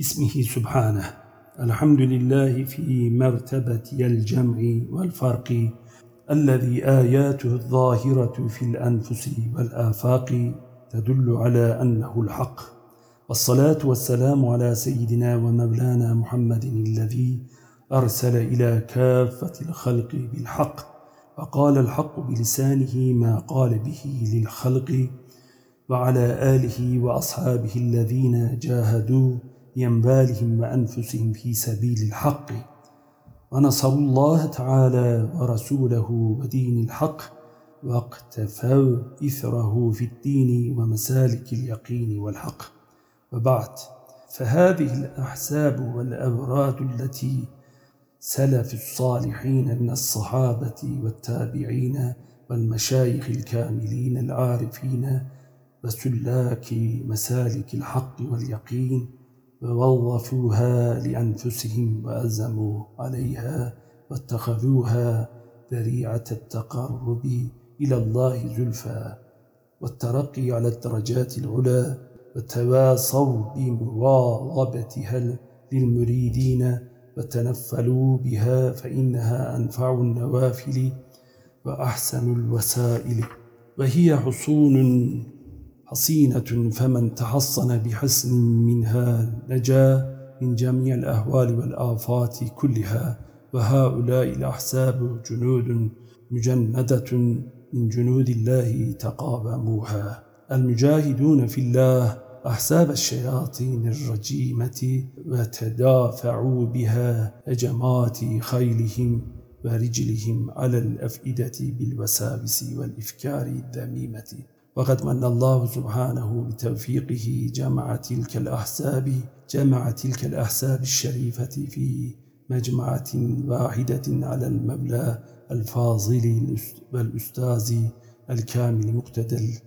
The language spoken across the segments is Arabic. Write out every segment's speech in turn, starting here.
اسمه سبحانه. الحمد لله في مرتبة الجمع والفرق الذي آياته الظاهرة في الأنفس والآفاق تدل على أنه الحق. والصلاة والسلام على سيدنا ومولانا محمد الذي أرسل إلى كافة الخلق بالحق. فقال الحق بلسانه ما قال به للخلق. وعلى آله وأصحابه الذين جاهدوا بأموالهم وأنفسهم في سبيل الحق. ونصروا الله تعالى ورسوله ودين الحق واقتفوا إثره في الدين ومسالك اليقين والحق. وبعد فهذه الأحساب والأوراد التي سلف الصالحين من الصحابة والتابعين والمشايخ الكاملين العارفين وسلاك مسالك الحق واليقين ووظفوها لأنفسهم وأزموا عليها واتخذوها ذريعة التقرب إلى الله زلفى والترقي على الدرجات العلى وتواصوا بمواظبتها للمريدين وتنفلوا بها فإنها أنفع النوافل وأحسن الوسائل وهي حصون حصينة فمن تحصن بحسن منها نجا من جميع الأهوال والآفات كلها وهؤلاء الأحساب جنود مجندة من جنود الله تقاوموها المجاهدون في الله أحساب الشياطين الرجيمة وتدافعوا بها هجمات خيلهم ورجلهم على الأفئدة بالوساوس والإفكار الذميمة. وقد من الله سبحانه بتوفيقه جمع تلك الأحساب جمع تلك الأحساب الشريفة في مجمعة واحدة على المولى الفاضل والأستاذ الكامل مقتدى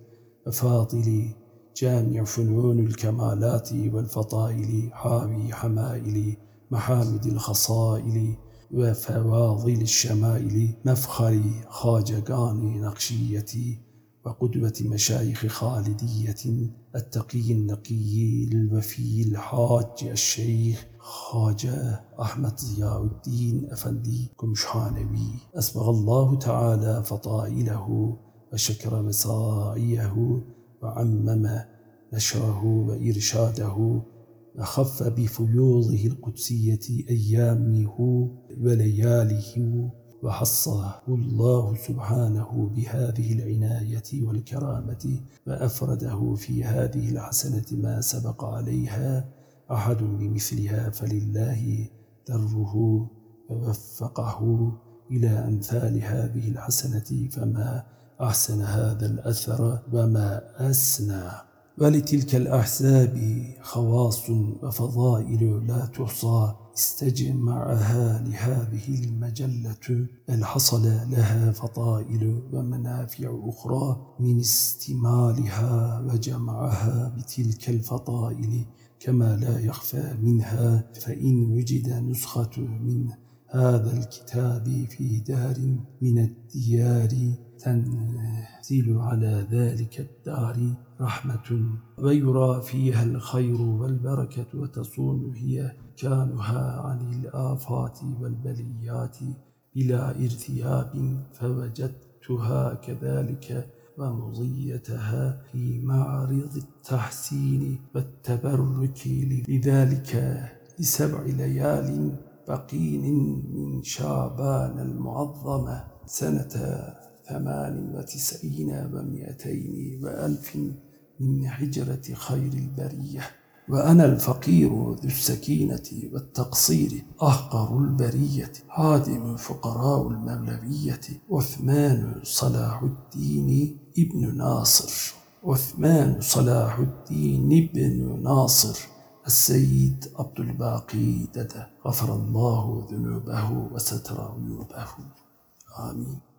الفاضل جامع فنون الكمالات والفضائل حاوي حمائل محامد الخصائل وفواضل الشمائل مفخر خاجقان نقشيتي. وقدوة مشايخ خالدية التقي النقي الوفي الحاج الشيخ خاجة أحمد ضياء الدين أفندي كمشانوي أسبغ الله تعالى فضائله وشكر مسائيه وعمم نشره وإرشاده وخف بفيوضه القدسية أيامه ولياله وحصه الله سبحانه بهذه العناية والكرامة وأفرده في هذه الحسنة ما سبق عليها أحد بمثلها فلله دره ووفقه إلى أمثال هذه الحسنة فما أحسن هذا الأثر وما أسنى. ولتلك الأحساب خواص وفضائل لا تحصى استجمعها لهذه المجلة بل حصل لها فضائل ومنافع أخرى من استمالها وجمعها بتلك الفضائل كما لا يخفى منها فإن وجد نسخة من هذا الكتاب في دار من الديار تنزل على ذلك الدار رحمة ويرى فيها الخير والبركة وتصون هي كانها عن الآفات والبليات بلا ارتياب فوجدتها كذلك ومضيتها في معرض التحسين والتبرك لذلك لسبع ليال بقين من شعبان المعظم سنة ثمان وتسعين ومئتين وألف من حجرة خير البرية. وأنا الفقير ذو السكينة والتقصير أحقر البرية هادم فقراء المولوية عثمان صلاح الدين ابن ناصر عثمان صلاح الدين ابن ناصر. السيد عبد الباقي ددا غفر الله ذنوبه وستر عيوبه. آمين.